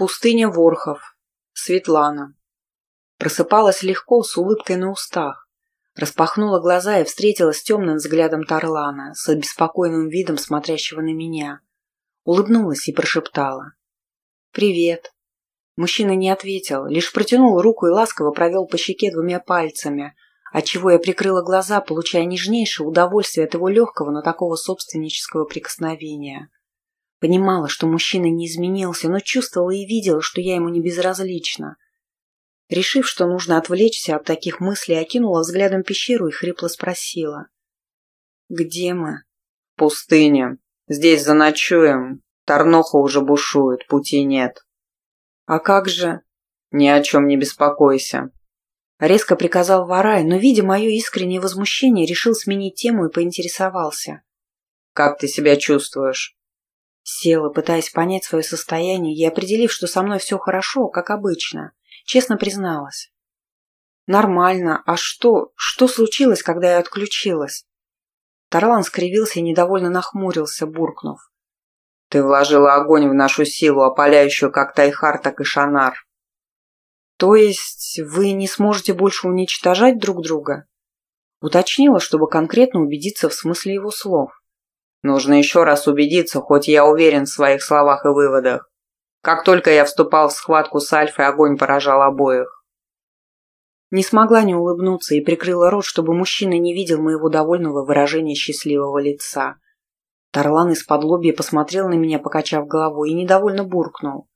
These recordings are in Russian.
Пустыня Ворхов. Светлана. Просыпалась легко, с улыбкой на устах. Распахнула глаза и встретилась с темным взглядом Тарлана, с обеспокоенным видом смотрящего на меня. Улыбнулась и прошептала. «Привет». Мужчина не ответил, лишь протянул руку и ласково провел по щеке двумя пальцами, отчего я прикрыла глаза, получая нежнейшее удовольствие от его легкого, но такого собственнического прикосновения. Понимала, что мужчина не изменился, но чувствовала и видела, что я ему не безразлична. Решив, что нужно отвлечься от таких мыслей, окинула взглядом пещеру и хрипло спросила. «Где мы?» «Пустыня. Здесь заночуем. Тарноха уже бушует, пути нет». «А как же?» «Ни о чем не беспокойся». Резко приказал Варай, но, видя мое искреннее возмущение, решил сменить тему и поинтересовался. «Как ты себя чувствуешь?» Села, пытаясь понять свое состояние и определив, что со мной все хорошо, как обычно. Честно призналась. Нормально. А что? Что случилось, когда я отключилась? Тарлан скривился и недовольно нахмурился, буркнув. Ты вложила огонь в нашу силу, опаляющую как Тайхар, так и Шанар. То есть вы не сможете больше уничтожать друг друга? Уточнила, чтобы конкретно убедиться в смысле его слов. Нужно еще раз убедиться, хоть я уверен в своих словах и выводах. Как только я вступал в схватку с Альфой, огонь поражал обоих. Не смогла не улыбнуться и прикрыла рот, чтобы мужчина не видел моего довольного выражения счастливого лица. Тарлан из-под лобья посмотрел на меня, покачав головой, и недовольно буркнул.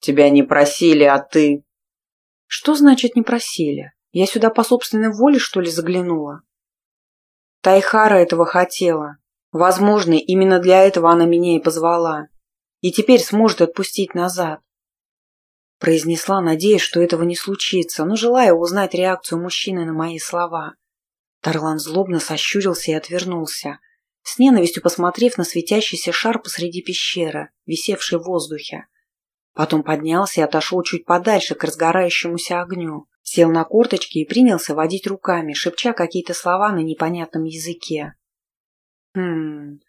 «Тебя не просили, а ты...» «Что значит не просили? Я сюда по собственной воле, что ли, заглянула?» Тайхара этого хотела, Возможно, именно для этого она меня и позвала. И теперь сможет отпустить назад. Произнесла, надеясь, что этого не случится, но желая узнать реакцию мужчины на мои слова. Тарлан злобно сощурился и отвернулся, с ненавистью посмотрев на светящийся шар посреди пещеры, висевший в воздухе. Потом поднялся и отошел чуть подальше к разгорающемуся огню, сел на корточки и принялся водить руками, шепча какие-то слова на непонятном языке. Хм,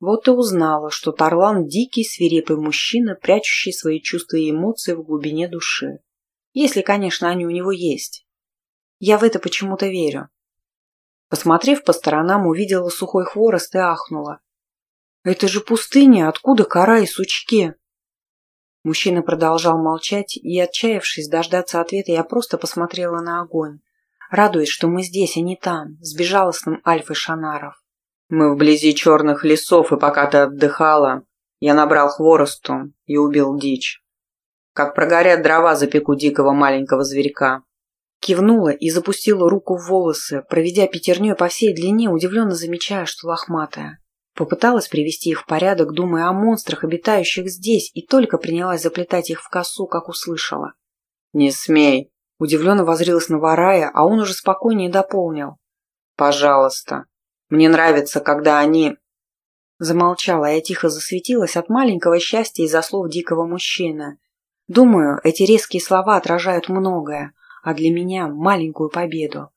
вот и узнала, что Тарлан – дикий, свирепый мужчина, прячущий свои чувства и эмоции в глубине души. Если, конечно, они у него есть. Я в это почему-то верю. Посмотрев по сторонам, увидела сухой хворост и ахнула. «Это же пустыня! Откуда кора и сучки?» Мужчина продолжал молчать, и, отчаявшись дождаться ответа, я просто посмотрела на огонь, радуясь, что мы здесь, а не там, с безжалостным Альфой Шанаров. Мы вблизи черных лесов, и пока ты отдыхала, я набрал хворосту и убил дичь. Как прогорят дрова, запеку дикого маленького зверька. Кивнула и запустила руку в волосы, проведя пятерней по всей длине, удивленно замечая, что лохматая. Попыталась привести их в порядок, думая о монстрах, обитающих здесь, и только принялась заплетать их в косу, как услышала. «Не смей!» Удивленно возрилась на Варая, а он уже спокойнее дополнил. «Пожалуйста, мне нравится, когда они...» Замолчала, я тихо засветилась от маленького счастья из-за слов дикого мужчины. Думаю, эти резкие слова отражают многое, а для меня маленькую победу.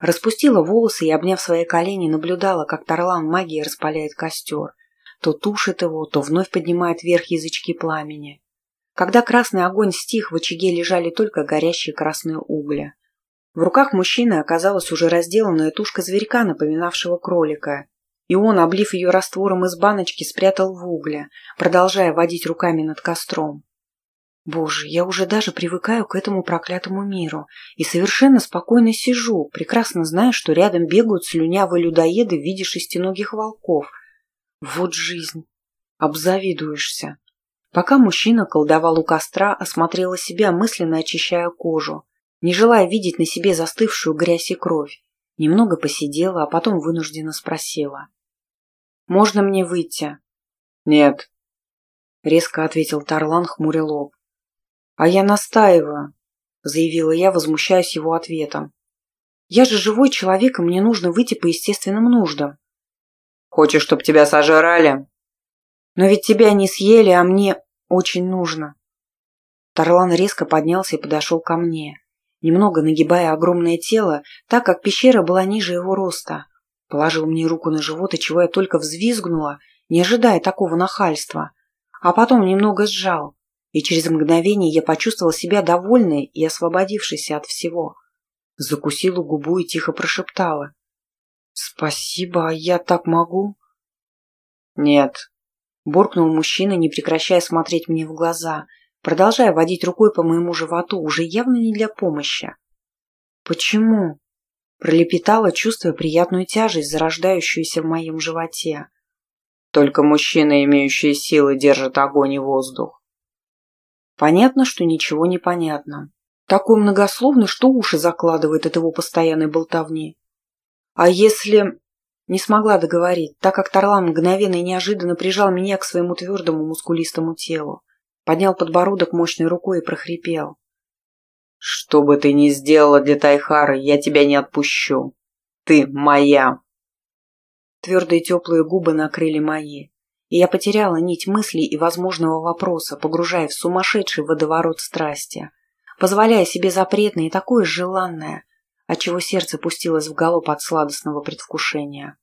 Распустила волосы и, обняв свои колени, наблюдала, как Тарлан магии распаляет костер. То тушит его, то вновь поднимает вверх язычки пламени. Когда красный огонь стих, в очаге лежали только горящие красные угли. В руках мужчины оказалась уже разделанная тушка зверька, напоминавшего кролика, и он, облив ее раствором из баночки, спрятал в угле, продолжая водить руками над костром. Боже, я уже даже привыкаю к этому проклятому миру и совершенно спокойно сижу, прекрасно зная, что рядом бегают слюнявые людоеды в виде шестиногих волков. Вот жизнь. Обзавидуешься. Пока мужчина колдовал у костра, осмотрела себя, мысленно очищая кожу не желая видеть на себе застывшую грязь и кровь. Немного посидела, а потом вынужденно спросила. «Можно мне выйти?» «Нет», — резко ответил Тарлан, хмуря лоб. «А я настаиваю», — заявила я, возмущаясь его ответом. «Я же живой человек, и мне нужно выйти по естественным нуждам». «Хочешь, чтобы тебя сожрали?» «Но ведь тебя не съели, а мне очень нужно». Тарлан резко поднялся и подошел ко мне немного нагибая огромное тело, так как пещера была ниже его роста. Положил мне руку на живот, и чего я только взвизгнула, не ожидая такого нахальства. А потом немного сжал. и через мгновение я почувствовала себя довольной и освободившейся от всего. Закусила губу и тихо прошептала. «Спасибо, а я так могу?» «Нет», – буркнул мужчина, не прекращая смотреть мне в глаза, продолжая водить рукой по моему животу, уже явно не для помощи. «Почему?» – пролепетала, чувствуя приятную тяжесть, зарождающуюся в моем животе. «Только мужчины, имеющие силы, держат огонь и воздух». Понятно, что ничего не понятно. Такой многословный, что уши закладывает от его постоянной болтовни. А если... Не смогла договорить, так как Тарлан мгновенно и неожиданно прижал меня к своему твердому мускулистому телу, поднял подбородок мощной рукой и прохрипел. «Что бы ты ни сделала для Тайхары, я тебя не отпущу. Ты моя!» Твердые теплые губы накрыли мои, и я потеряла нить мыслей и возможного вопроса, погружая в сумасшедший водоворот страсти, позволяя себе запретное и такое желанное, отчего сердце пустилось в галоп от сладостного предвкушения.